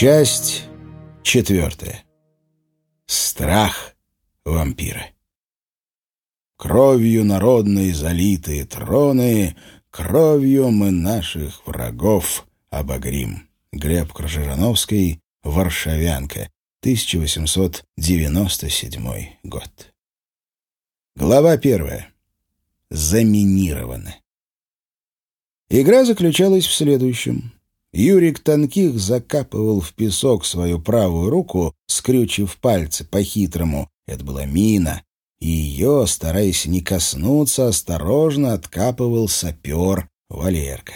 Часть четвертая. Страх вампира. Кровью народной залитые троны, Кровью мы наших врагов обогрим. Глеб Крыжижановский, Варшавянка, 1897 год. Глава первая. Заминировано. Игра заключалась в следующем. Юрик Танких закапывал в песок свою правую руку, скрючив пальцы по-хитрому. Это была мина. И ее, стараясь не коснуться, осторожно откапывал сапер Валерка.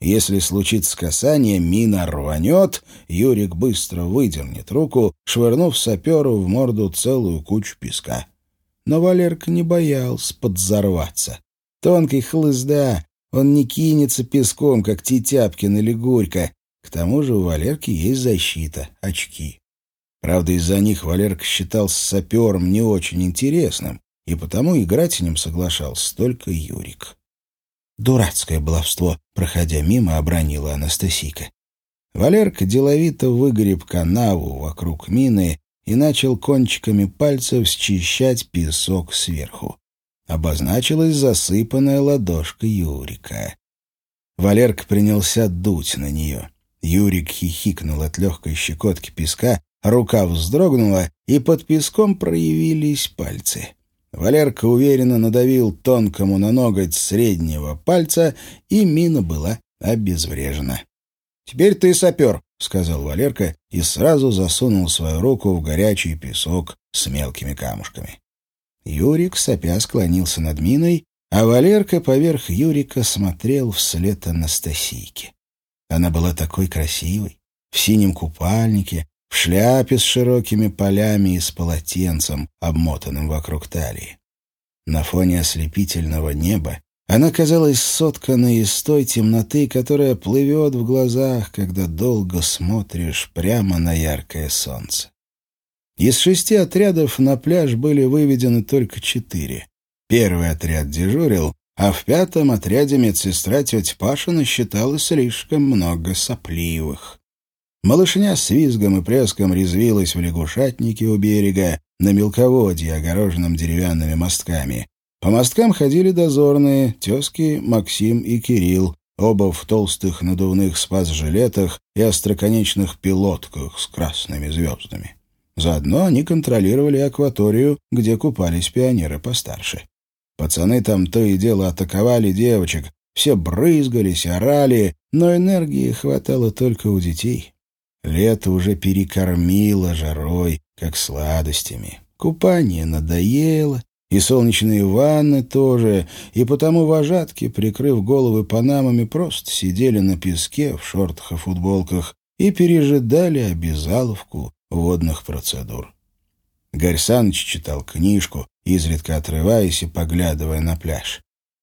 Если случится касание, мина рванет, Юрик быстро выдернет руку, швырнув саперу в морду целую кучу песка. Но Валерка не боялся подзорваться. Тонкий хлызда, он не кинется песком, как Титяпкин или Горько. К тому же у Валерки есть защита — очки. Правда, из-за них Валерка считал сапером не очень интересным, и потому играть с ним соглашался только Юрик. Дурацкое баловство, проходя мимо, обронила Анастасийка. Валерка деловито выгреб канаву вокруг мины и начал кончиками пальцев счищать песок сверху обозначилась засыпанная ладошка Юрика. Валерка принялся дуть на нее. Юрик хихикнул от легкой щекотки песка, рука вздрогнула, и под песком проявились пальцы. Валерка уверенно надавил тонкому на ноготь среднего пальца, и мина была обезврежена. «Теперь ты сапер», — сказал Валерка и сразу засунул свою руку в горячий песок с мелкими камушками. Юрик, сопя, склонился над миной, а Валерка поверх Юрика смотрел вслед Анастасийке. Она была такой красивой, в синем купальнике, в шляпе с широкими полями и с полотенцем, обмотанным вокруг талии. На фоне ослепительного неба она казалась сотканной из той темноты, которая плывет в глазах, когда долго смотришь прямо на яркое солнце. Из шести отрядов на пляж были выведены только четыре. Первый отряд дежурил, а в пятом отряде медсестра тетя Пашина считала слишком много сопливых. Малышня с визгом и преском резвилась в лягушатнике у берега, на мелководье, огороженном деревянными мостками. По мосткам ходили дозорные, тезки Максим и Кирилл, оба в толстых надувных спас-жилетах и остроконечных пилотках с красными звездами. Заодно они контролировали акваторию, где купались пионеры постарше. Пацаны там то и дело атаковали девочек, все брызгались, орали, но энергии хватало только у детей. Лето уже перекормило жарой, как сладостями. Купание надоело, и солнечные ванны тоже, и потому вожатки, прикрыв головы панамами, просто сидели на песке в шортах и футболках и пережидали обязаловку водных процедур. Гарь читал книжку, изредка отрываясь и поглядывая на пляж.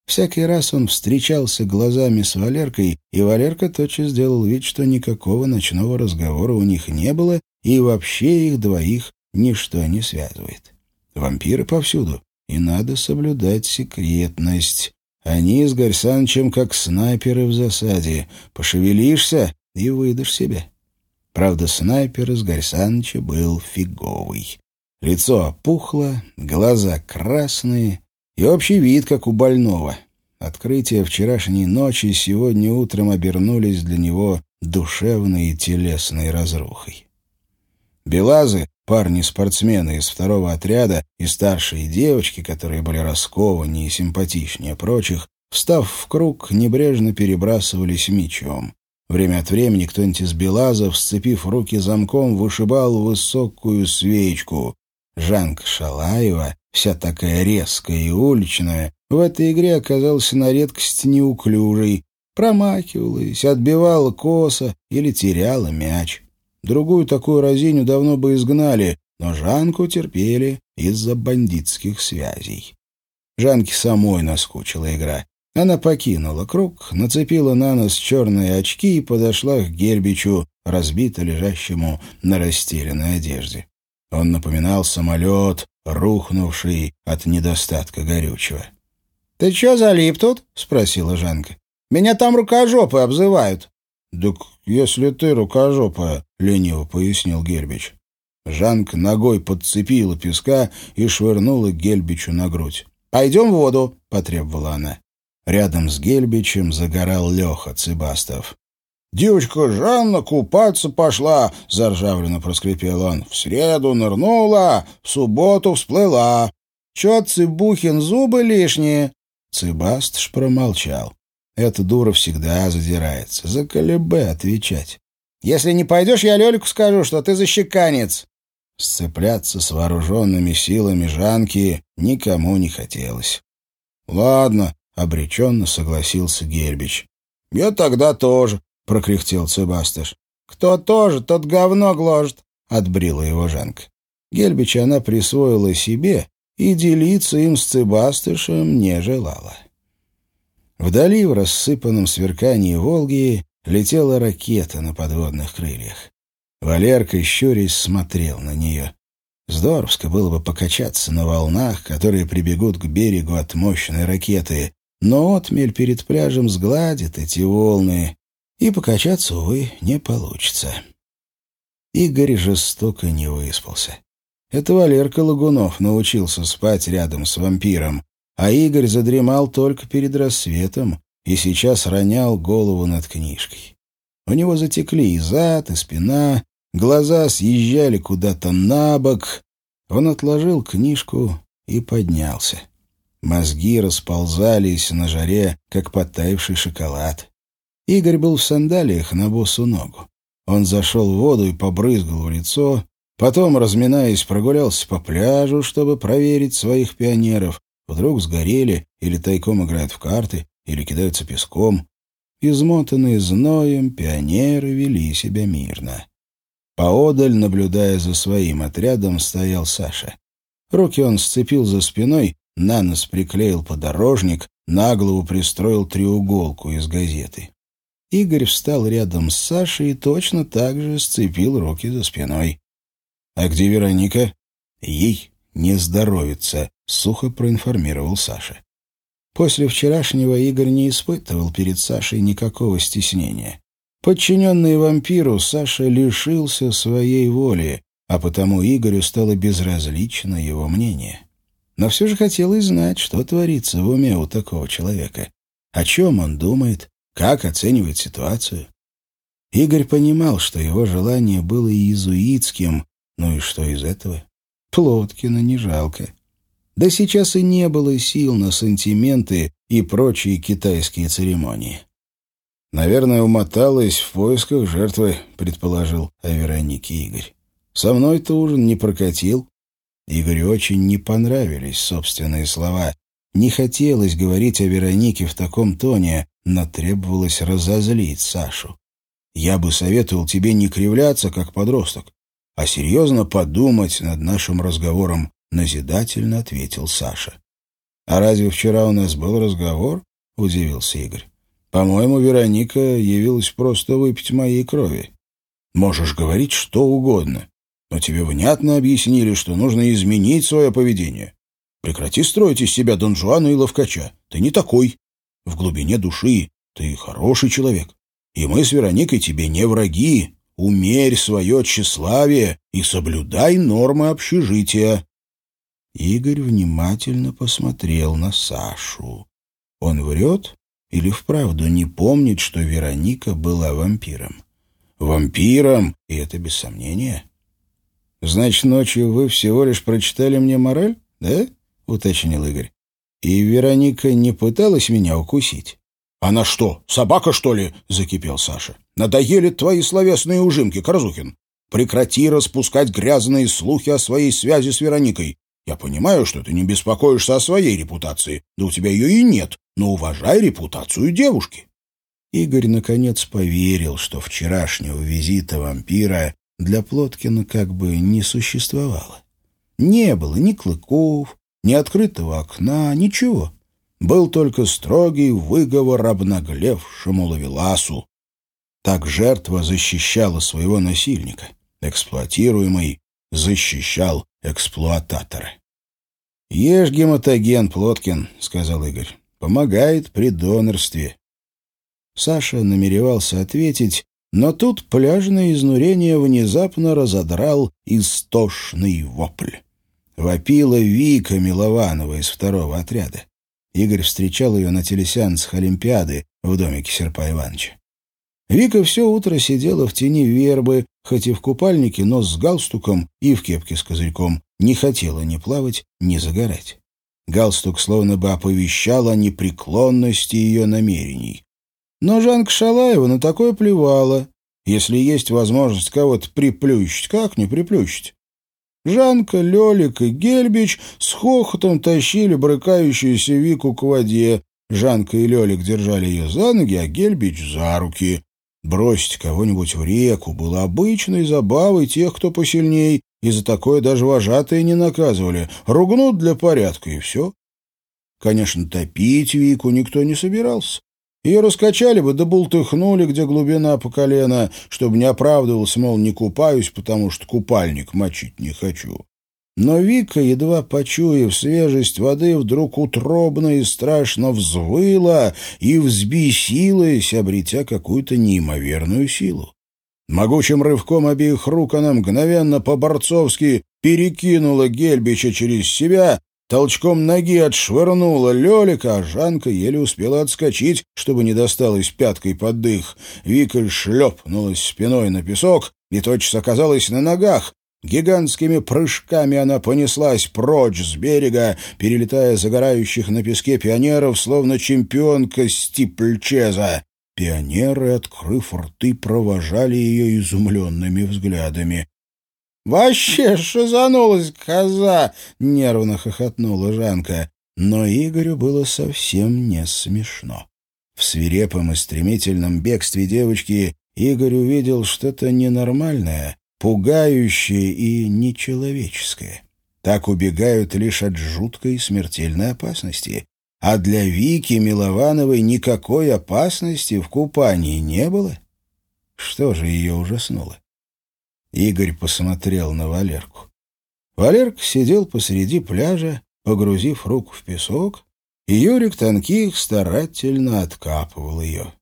Всякий раз он встречался глазами с Валеркой, и Валерка тотчас сделал вид, что никакого ночного разговора у них не было, и вообще их двоих ничто не связывает. Вампиры повсюду, и надо соблюдать секретность. Они с Гарсанчем как снайперы в засаде. Пошевелишься — и выдашь себя. Правда, снайпер из Гарсаныча был фиговый. Лицо опухло, глаза красные и общий вид, как у больного. Открытия вчерашней ночи сегодня утром обернулись для него душевной и телесной разрухой. Белазы, парни-спортсмены из второго отряда и старшие девочки, которые были раскованнее и симпатичнее прочих, встав в круг, небрежно перебрасывались мечом. Время от времени кто-нибудь из белазов, сцепив руки замком, вышибал высокую свечку. Жанка Шалаева, вся такая резкая и уличная, в этой игре оказалась на редкость неуклюжей, промахивалась, отбивала косо или теряла мяч. Другую такую разиню давно бы изгнали, но Жанку терпели из-за бандитских связей. Жанке самой наскучила игра. Она покинула круг, нацепила на нос черные очки и подошла к Гербичу, разбито лежащему на растерянной одежде. Он напоминал самолет, рухнувший от недостатка горючего. — Ты чё залип тут? — спросила Жанка. — Меня там рукожопы обзывают. «Так если ты рукожопая», — лениво пояснил Гельбич. Жанка ногой подцепила песка и швырнула Гельбичу на грудь. «Пойдем в воду», — потребовала она. Рядом с Гельбичем загорал Леха Цыбастов. «Девочка Жанна купаться пошла», — заржавленно проскрипел он. «В среду нырнула, в субботу всплыла. Чё, Цыбухин, зубы лишние?» Цыбастыш промолчал. Эта дура всегда задирается. За колебе отвечать. «Если не пойдешь, я Лёлику скажу, что ты защеканец». Сцепляться с вооруженными силами Жанки никому не хотелось. «Ладно», — обреченно согласился Гербич. «Я тогда тоже», — прокряхтел Цебастыш. «Кто тоже, тот говно гложет», — отбрила его Жанка. Гельбича она присвоила себе и делиться им с Цебастышем не желала. Вдали, в рассыпанном сверкании Волги, летела ракета на подводных крыльях. Валерка, щурясь, смотрел на нее. Здоровско было бы покачаться на волнах, которые прибегут к берегу от мощной ракеты, но отмель перед пляжем сгладит эти волны, и покачаться, увы, не получится. Игорь жестоко не выспался. Это Валерка Лагунов научился спать рядом с вампиром, а Игорь задремал только перед рассветом и сейчас ронял голову над книжкой. У него затекли и зад, и спина, Глаза съезжали куда-то на бок. Он отложил книжку и поднялся. Мозги расползались на жаре, как подтаявший шоколад. Игорь был в сандалиях на босу ногу. Он зашел в воду и побрызгал в лицо, потом, разминаясь, прогулялся по пляжу, чтобы проверить своих пионеров. Вдруг сгорели или тайком играют в карты, или кидаются песком. Измотанные зноем, пионеры вели себя мирно. Поодаль, наблюдая за своим отрядом, стоял Саша. Руки он сцепил за спиной, на нос приклеил подорожник, на голову пристроил треуголку из газеты. Игорь встал рядом с Сашей и точно так же сцепил руки за спиной. «А где Вероника?» «Ей не здоровится», — сухо проинформировал Саша. После вчерашнего Игорь не испытывал перед Сашей никакого стеснения. Подчиненный вампиру, Саша лишился своей воли, а потому Игорю стало безразлично его мнение. Но все же хотелось знать, что творится в уме у такого человека. О чем он думает, как оценивает ситуацию. Игорь понимал, что его желание было иезуитским, ну и что из этого? Плоткина не жалко. Да сейчас и не было сил на сантименты и прочие китайские церемонии. «Наверное, умоталась в поисках жертвы», — предположил о Веронике Игорь. «Со мной-то ужин не прокатил». Игорю очень не понравились собственные слова. Не хотелось говорить о Веронике в таком тоне, но требовалось разозлить Сашу. «Я бы советовал тебе не кривляться, как подросток, а серьезно подумать над нашим разговором», — назидательно ответил Саша. «А разве вчера у нас был разговор?» — удивился Игорь. По-моему, Вероника явилась просто выпить моей крови. Можешь говорить что угодно, но тебе внятно объяснили, что нужно изменить свое поведение. Прекрати строить из себя Дон Жуана и Ловкача. Ты не такой. В глубине души ты хороший человек. И мы с Вероникой тебе не враги. Умерь свое тщеславие и соблюдай нормы общежития. Игорь внимательно посмотрел на Сашу. Он врет или вправду не помнит, что Вероника была вампиром? Вампиром, и это без сомнения. Значит, ночью вы всего лишь прочитали мне мораль, да? уточнил Игорь. И Вероника не пыталась меня укусить. «Она что, собака, что ли?» — закипел Саша. «Надоели твои словесные ужимки, Корзухин. Прекрати распускать грязные слухи о своей связи с Вероникой. Я понимаю, что ты не беспокоишься о своей репутации, да у тебя ее и нет, но уважай репутацию девушки». Игорь наконец поверил, что вчерашнего визита вампира для Плоткина как бы не существовало. Не было ни клыков, ни открытого окна, ничего. Был только строгий выговор обнаглевшему лавеласу. Так жертва защищала своего насильника. Эксплуатируемый защищал эксплуататора. «Ешь гематоген, Плоткин», — сказал Игорь. «Помогает при донорстве». Саша намеревался ответить, но тут пляжное изнурение внезапно разодрал истошный вопль. Вопила Вика Милованова из второго отряда. Игорь встречал ее на телесеансах Олимпиады в домике Серпа Ивановича. Вика все утро сидела в тени вербы, хоть и в купальнике, но с галстуком и в кепке с козырьком, не хотела ни плавать, ни загорать. Галстук словно бы оповещал о непреклонности ее намерений. Но Жанка Шалаева на такое плевала. Если есть возможность кого-то приплющить, как не приплющить? Жанка, Лелик и Гельбич с хохотом тащили брыкающуюся Вику к воде. Жанка и Лелик держали ее за ноги, а Гельбич — за руки. Бросить кого-нибудь в реку было обычной забавой тех, кто посильней, и за такое даже вожатые не наказывали. Ругнут для порядка, и все. Конечно, топить Вику никто не собирался. Ее раскачали бы, да бултыхнули, где глубина по колено, чтобы не оправдывался, мол, не купаюсь, потому что купальник мочить не хочу. Но Вика, едва почуяв свежесть воды, вдруг утробно и страшно взвыла и взбесилась, обретя какую-то неимоверную силу. Могучим рывком обеих рук она мгновенно по-борцовски перекинула Гельбича через себя, толчком ноги отшвырнула Лелика, а Жанка еле успела отскочить, чтобы не досталась пяткой под дых. Вика шлепнулась спиной на песок и тотчас оказалась на ногах. Гигантскими прыжками она понеслась прочь с берега, перелетая загорающих на песке пионеров, словно чемпионка стипльчеза. Пионеры, открыв рты, провожали ее изумленными взглядами. «Вообще шизанулась коза!» — нервно хохотнула Жанка. Но Игорю было совсем не смешно. В свирепом и стремительном бегстве девочки Игорь увидел что-то ненормальное, пугающее и нечеловеческое. Так убегают лишь от жуткой смертельной опасности. А для Вики Миловановой никакой опасности в купании не было. Что же ее ужаснуло? Игорь посмотрел на Валерку. Валерка сидел посреди пляжа, погрузив руку в песок, и Юрик Тонких старательно откапывал ее.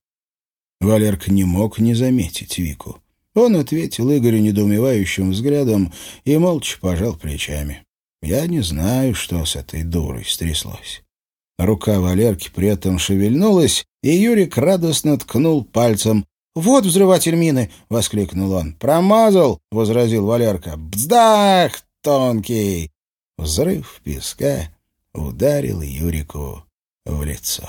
Валерка не мог не заметить Вику. Он ответил Игорю недоумевающим взглядом и молча пожал плечами. «Я не знаю, что с этой дурой стряслось». Рука Валерки при этом шевельнулась, и Юрик радостно ткнул пальцем. «Вот взрыватель мины!» — воскликнул он. «Промазал!» — возразил Валерка. «Бздах, тонкий!» Взрыв песка ударил Юрику в лицо.